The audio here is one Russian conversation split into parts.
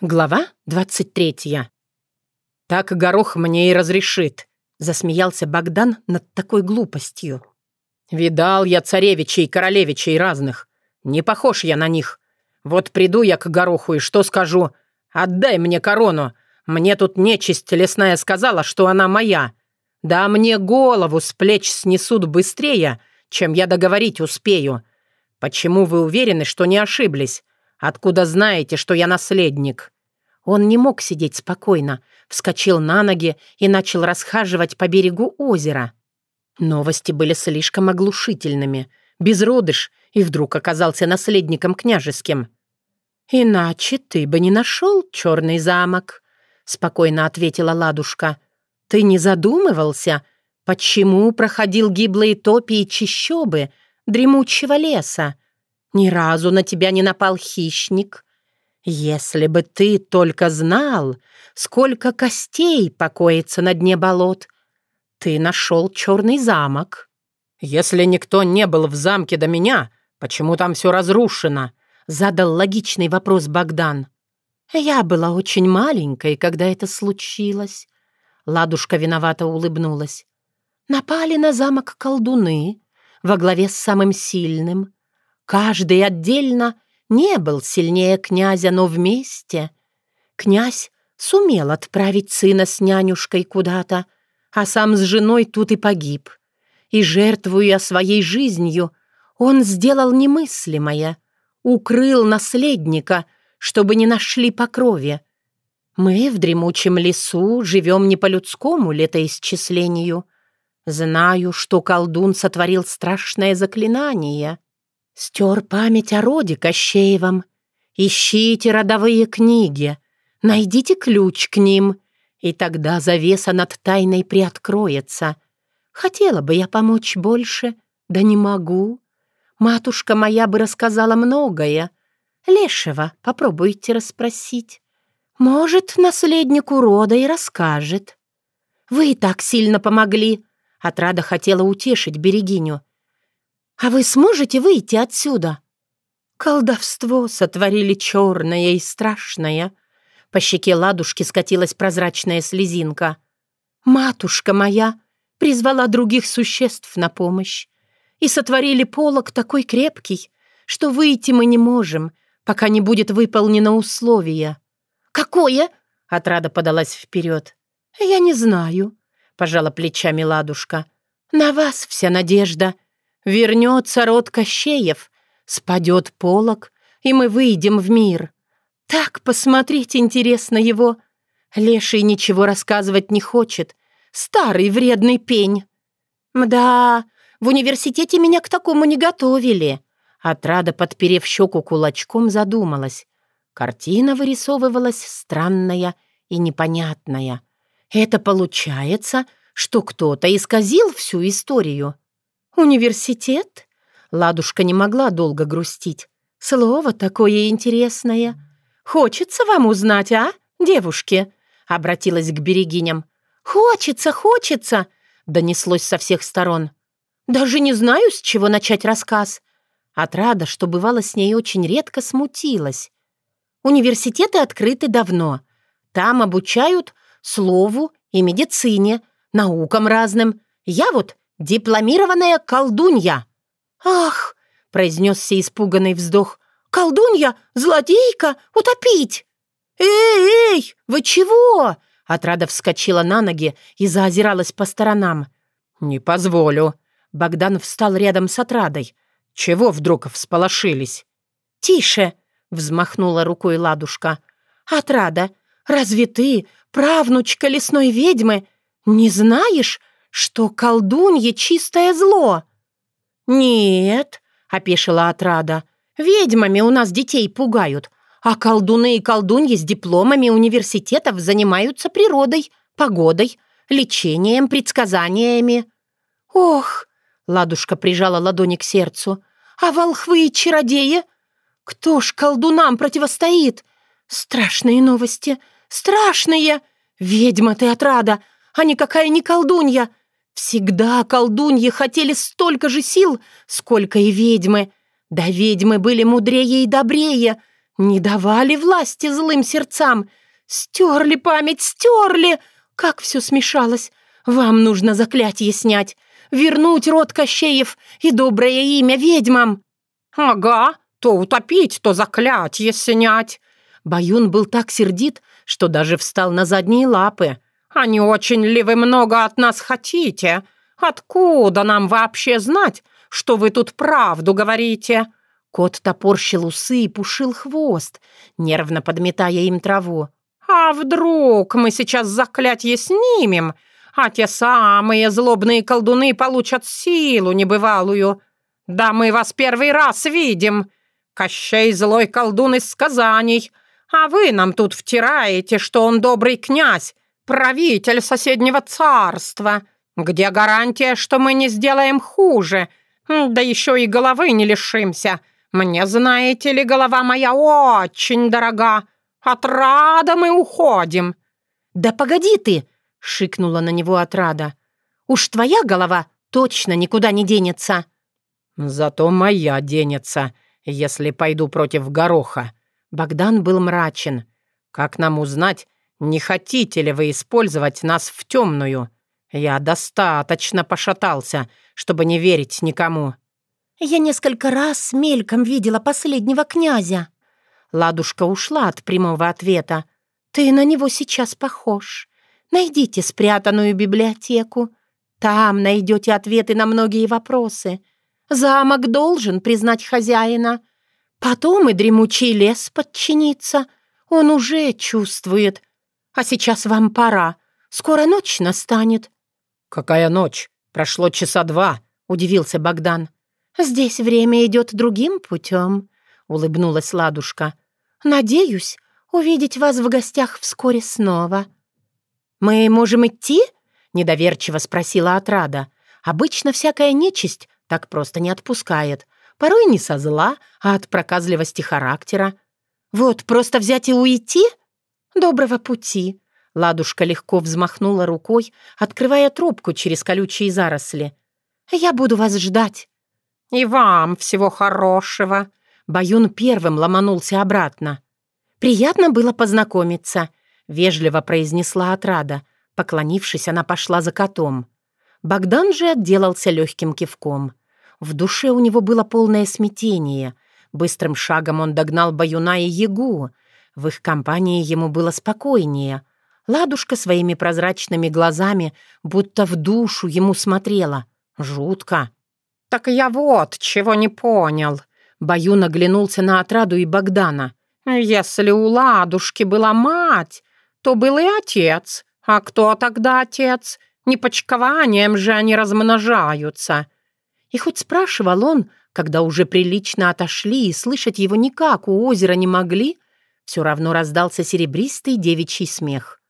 Глава 23. «Так горох мне и разрешит», — засмеялся Богдан над такой глупостью. «Видал я царевичей, королевичей разных. Не похож я на них. Вот приду я к гороху и что скажу? Отдай мне корону. Мне тут нечисть лесная сказала, что она моя. Да мне голову с плеч снесут быстрее, чем я договорить успею. Почему вы уверены, что не ошиблись? Откуда знаете, что я наследник?» Он не мог сидеть спокойно, вскочил на ноги и начал расхаживать по берегу озера. Новости были слишком оглушительными. Безродыш и вдруг оказался наследником княжеским. «Иначе ты бы не нашел черный замок», — спокойно ответила ладушка. «Ты не задумывался, почему проходил гиблые топи и чищобы дремучего леса? Ни разу на тебя не напал хищник. Если бы ты только знал, сколько костей покоится на дне болот, ты нашел черный замок. Если никто не был в замке до меня, почему там все разрушено? Задал логичный вопрос Богдан. Я была очень маленькой, когда это случилось. Ладушка виновато улыбнулась. Напали на замок колдуны во главе с самым сильным. Каждый отдельно не был сильнее князя, но вместе. Князь сумел отправить сына с нянюшкой куда-то, а сам с женой тут и погиб. И, жертвуя своей жизнью, он сделал немыслимое, укрыл наследника, чтобы не нашли по крови. Мы в дремучем лесу живем не по людскому летоисчислению. Знаю, что колдун сотворил страшное заклинание. Стер память о роде Кощеевом. Ищите родовые книги, найдите ключ к ним, и тогда завеса над тайной приоткроется. Хотела бы я помочь больше, да не могу. Матушка моя бы рассказала многое. Лешего попробуйте расспросить. Может, наследнику рода и расскажет. Вы и так сильно помогли. Отрада хотела утешить Берегиню. А вы сможете выйти отсюда?» Колдовство сотворили черное и страшное. По щеке ладушки скатилась прозрачная слезинка. «Матушка моя призвала других существ на помощь. И сотворили полог такой крепкий, что выйти мы не можем, пока не будет выполнено условие». «Какое?» — отрада подалась вперед. «Я не знаю», — пожала плечами ладушка. «На вас вся надежда. Вернется род Кощеев, спадет полог, и мы выйдем в мир. Так посмотреть интересно его. Леший ничего рассказывать не хочет. Старый вредный пень. Мда, в университете меня к такому не готовили. Отрада, подперев щеку кулачком, задумалась. Картина вырисовывалась странная и непонятная. Это получается, что кто-то исказил всю историю. «Университет?» Ладушка не могла долго грустить. «Слово такое интересное. Хочется вам узнать, а, девушки?» Обратилась к берегиням. «Хочется, хочется!» Донеслось со всех сторон. «Даже не знаю, с чего начать рассказ». Отрада, что бывало с ней очень редко, смутилась. Университеты открыты давно. Там обучают слову и медицине, наукам разным. Я вот дипломированная колдунья». «Ах!» — произнесся испуганный вздох. «Колдунья? Злодейка? Утопить!» «Эй, эй, вы чего?» Отрада вскочила на ноги и заозиралась по сторонам. «Не позволю». Богдан встал рядом с Отрадой. «Чего вдруг всполошились?» «Тише!» — взмахнула рукой ладушка. «Отрада, разве ты, правнучка лесной ведьмы, не знаешь, что колдунье чистое зло. «Нет», — опешила отрада, — «ведьмами у нас детей пугают, а колдуны и колдуньи с дипломами университетов занимаются природой, погодой, лечением, предсказаниями». «Ох!» — ладушка прижала ладони к сердцу. «А волхвы и чародеи? Кто ж колдунам противостоит? Страшные новости, страшные! Ведьма ты отрада, а никакая не колдунья!» Всегда колдуньи хотели столько же сил, сколько и ведьмы. Да ведьмы были мудрее и добрее. Не давали власти злым сердцам. Стерли память, стерли. Как все смешалось. Вам нужно заклятие снять. Вернуть род Кощеев и доброе имя ведьмам. Ага, то утопить, то заклятие снять. Баюн был так сердит, что даже встал на задние лапы. «А не очень ли вы много от нас хотите? Откуда нам вообще знать, что вы тут правду говорите?» Кот топорщил усы и пушил хвост, нервно подметая им траву. «А вдруг мы сейчас заклятье снимем, а те самые злобные колдуны получат силу небывалую? Да мы вас первый раз видим. Кощей злой колдун из сказаний, а вы нам тут втираете, что он добрый князь, правитель соседнего царства. Где гарантия, что мы не сделаем хуже? Да еще и головы не лишимся». Мне, знаете ли, голова моя очень дорога. Отрада мы уходим». «Да погоди ты!» — шикнула на него отрада. «Уж твоя голова точно никуда не денется». «Зато моя денется, если пойду против гороха». Богдан был мрачен. «Как нам узнать, не хотите ли вы использовать нас в темную? Я достаточно пошатался, чтобы не верить никому». «Я несколько раз мельком видела последнего князя». Ладушка ушла от прямого ответа. «Ты на него сейчас похож. Найдите спрятанную библиотеку. Там найдете ответы на многие вопросы. Замок должен признать хозяина. Потом и дремучий лес подчинится. Он уже чувствует. А сейчас вам пора. Скоро ночь настанет». «Какая ночь? Прошло часа два», — удивился Богдан. «Здесь время идет другим путем», — улыбнулась Ладушка. «Надеюсь увидеть вас в гостях вскоре снова». «Мы можем идти?» — недоверчиво спросила отрада. «Обычно всякая нечисть так просто не отпускает. Порой не со зла, а от проказливости характера. Вот просто взять и уйти? Доброго пути!» Ладушка легко взмахнула рукой, открывая трубку через колючие заросли. «Я буду вас ждать». «И вам всего хорошего!» Баюн первым ломанулся обратно. «Приятно было познакомиться», — вежливо произнесла отрада. Поклонившись, она пошла за котом. Богдан же отделался легким кивком. В душе у него было полное смятение. Быстрым шагом он догнал Баюна и Ягу. В их компании ему было спокойнее. Ладушка своими прозрачными глазами будто в душу ему смотрела. Жутко. «Так я вот чего не понял». Баюн оглянулся на отраду и Богдана. «Если у ладушки была мать, то был и отец. А кто тогда отец? Не почкованием же они размножаются». И хоть спрашивал он, когда уже прилично отошли и слышать его никак у озера не могли, все равно раздался серебристый девичий смех.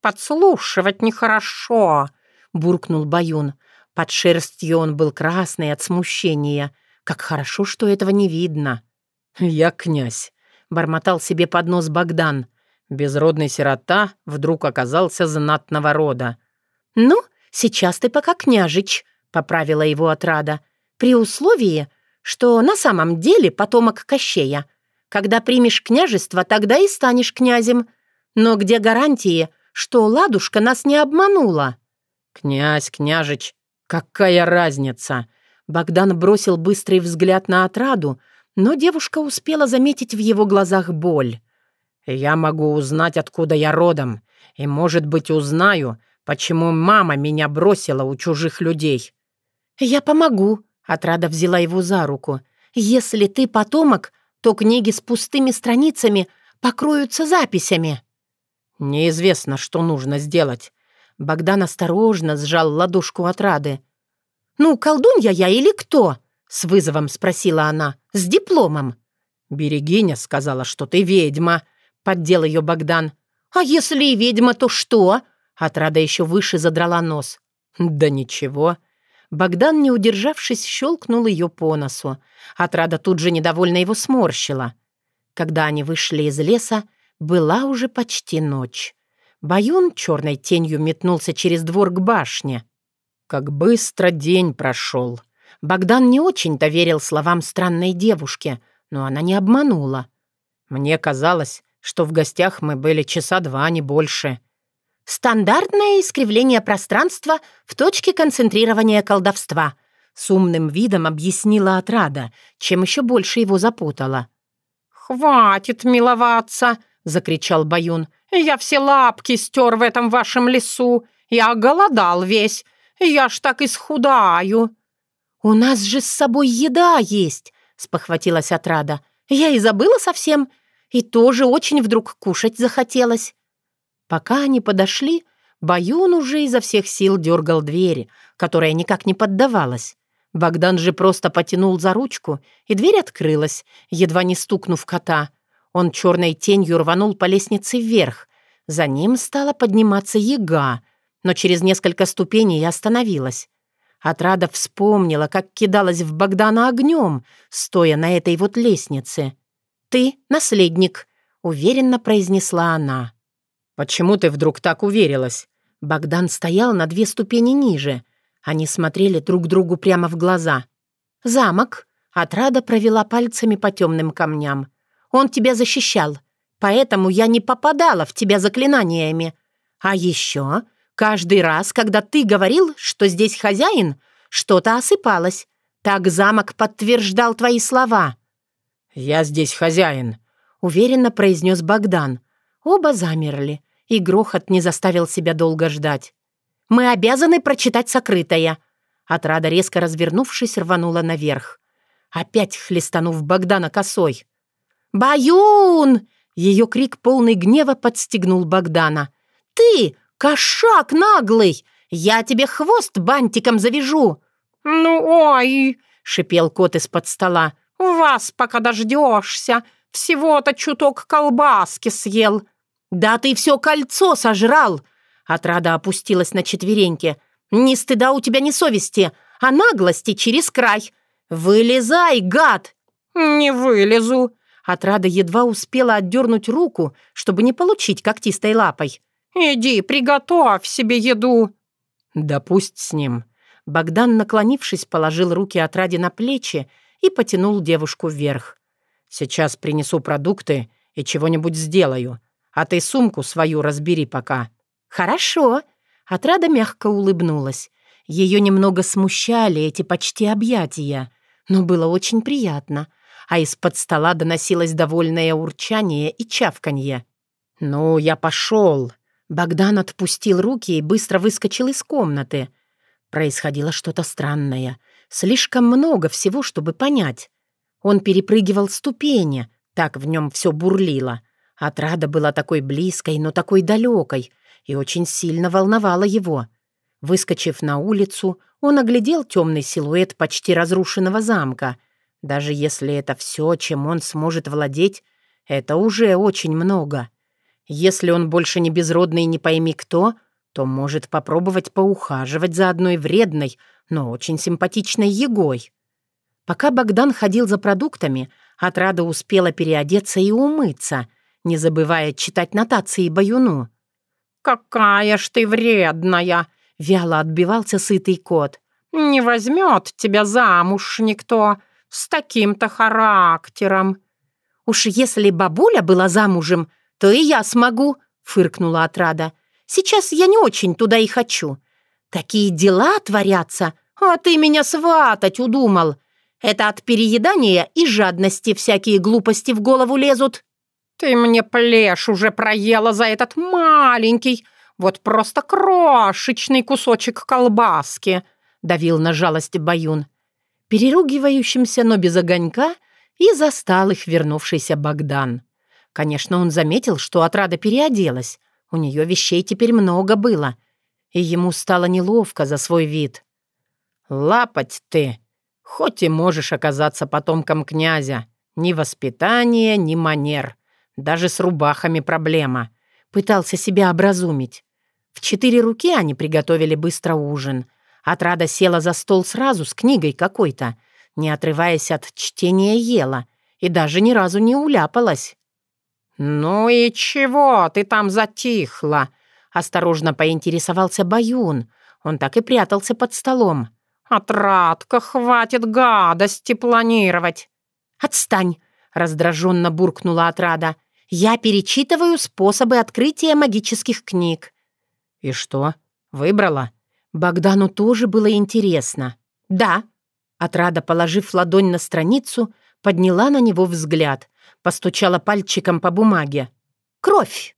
«Подслушивать нехорошо», — буркнул Баюн. Под шерстью он был красный от смущения. Как хорошо, что этого не видно. «Я князь», — бормотал себе под нос Богдан. Безродный сирота вдруг оказался знатного рода. «Ну, сейчас ты пока княжич», — поправила его отрада, «при условии, что на самом деле потомок Кощея. Когда примешь княжество, тогда и станешь князем. Но где гарантии, что ладушка нас не обманула?» «Князь, княжич, «Какая разница?» Богдан бросил быстрый взгляд на отраду, но девушка успела заметить в его глазах боль. «Я могу узнать, откуда я родом, и, может быть, узнаю, почему мама меня бросила у чужих людей». «Я помогу», — отрада взяла его за руку. «Если ты потомок, то книги с пустыми страницами покроются записями». «Неизвестно, что нужно сделать. Богдан осторожно сжал ладошку от Рады. «Ну, колдунья я или кто?» — с вызовом спросила она. «С дипломом». «Берегиня сказала, что ты ведьма», — поддел ее Богдан. «А если и ведьма, то что?» Отрада еще выше задрала нос. «Да ничего». Богдан, не удержавшись, щелкнул ее по носу. Отрада тут же недовольно его сморщила. Когда они вышли из леса, была уже почти ночь. Баюн черной тенью метнулся через двор к башне. Как быстро день прошел. Богдан не очень доверил словам странной девушки, но она не обманула. Мне казалось, что в гостях мы были часа два, а не больше». «Стандартное искривление пространства в точке концентрирования колдовства», с умным видом объяснила отрада, чем еще больше его запутала. «Хватит миловаться!» — закричал Баюн. «Я все лапки стер в этом вашем лесу. Я голодал весь. Я ж так исхудаю». «У нас же с собой еда есть», — спохватилась отрада. «Я и забыла совсем. И тоже очень вдруг кушать захотелось». Пока они подошли, Баюн уже изо всех сил дергал двери, которая никак не поддавалась. Богдан же просто потянул за ручку, и дверь открылась, едва не стукнув кота. Он черной тенью рванул по лестнице вверх. За ним стала подниматься яга, но через несколько ступеней остановилась. Отрада вспомнила, как кидалась в Богдана огнем, стоя на этой вот лестнице. «Ты наследник», — уверенно произнесла она. «Почему ты вдруг так уверилась?» Богдан стоял на две ступени ниже. Они смотрели друг другу прямо в глаза. «Замок», — Отрада провела пальцами по темным камням. «Он тебя защищал, поэтому я не попадала в тебя заклинаниями. А еще каждый раз, когда ты говорил, что здесь хозяин, что-то осыпалось. Так замок подтверждал твои слова». «Я здесь хозяин», — уверенно произнес Богдан. Оба замерли, и грохот не заставил себя долго ждать. «Мы обязаны прочитать сокрытое». Отрада, резко развернувшись, рванула наверх. Опять хлестанув Богдана косой. «Баюн!» Ее крик, полный гнева, подстегнул Богдана. «Ты, кошак наглый! Я тебе хвост бантиком завяжу!» «Ну, ой!» — шипел кот из-под стола. «Вас пока дождешься! Всего-то чуток колбаски съел!» «Да ты все кольцо сожрал!» Отрада опустилась на четвереньки. «Ни стыда у тебя, ни совести, а наглости через край! Вылезай, гад!» «Не вылезу!» Отрада едва успела отдернуть руку, чтобы не получить когтистой лапой. «Иди, приготовь себе еду!» «Да пусть с ним!» Богдан, наклонившись, положил руки Отраде на плечи и потянул девушку вверх. «Сейчас принесу продукты и чего-нибудь сделаю, а ты сумку свою разбери пока». «Хорошо». Отрада мягко улыбнулась. Ее немного смущали эти почти объятия, но было очень приятно, а из-под стола доносилось довольное урчание и чавканье. «Ну, я пошел!» Богдан отпустил руки и быстро выскочил из комнаты. Происходило что-то странное. Слишком много всего, чтобы понять. Он перепрыгивал ступени, так в нем все бурлило. Отрада была такой близкой, но такой далекой, и очень сильно волновала его. Выскочив на улицу, он оглядел темный силуэт почти разрушенного замка. Даже если это все, чем он сможет владеть, это уже очень много. Если он больше не безродный не пойми кто, то может попробовать поухаживать за одной вредной, но очень симпатичной Егой. Пока Богдан ходил за продуктами, Отрада успела переодеться и умыться, не забывая читать нотации Баюну. «Какая ж ты вредная!» — вяло отбивался сытый кот. «Не возьмет тебя замуж никто с таким-то характером». «Уж если бабуля была замужем, то и я смогу», — фыркнула отрада. «Сейчас я не очень туда и хочу. Такие дела творятся, а ты меня сватать удумал. Это от переедания и жадности всякие глупости в голову лезут». «Ты мне плешь уже проела за этот маленький, вот просто крошечный кусочек колбаски», — давил на жалость Баюн. Переругивающимся, но без огонька, и застал их вернувшийся Богдан. Конечно, он заметил, что отрада переоделась. У нее вещей теперь много было. И ему стало неловко за свой вид. «Лапать ты! Хоть и можешь оказаться потомком князя. Ни воспитания, ни манер. Даже с рубахами проблема. Пытался себя образумить. В четыре руки они приготовили быстро ужин. Отрада села за стол сразу с книгой какой-то, не отрываясь от чтения ела, и даже ни разу не уляпалась. «Ну и чего ты там затихла?» — осторожно поинтересовался Баюн. Он так и прятался под столом. «Отрадка, хватит гадости планировать!» «Отстань!» — раздраженно буркнула отрада. «Я перечитываю способы открытия магических книг». «И что, выбрала?» Богдану тоже было интересно. «Да». Отрада, положив ладонь на страницу, подняла на него взгляд, постучала пальчиком по бумаге. «Кровь!»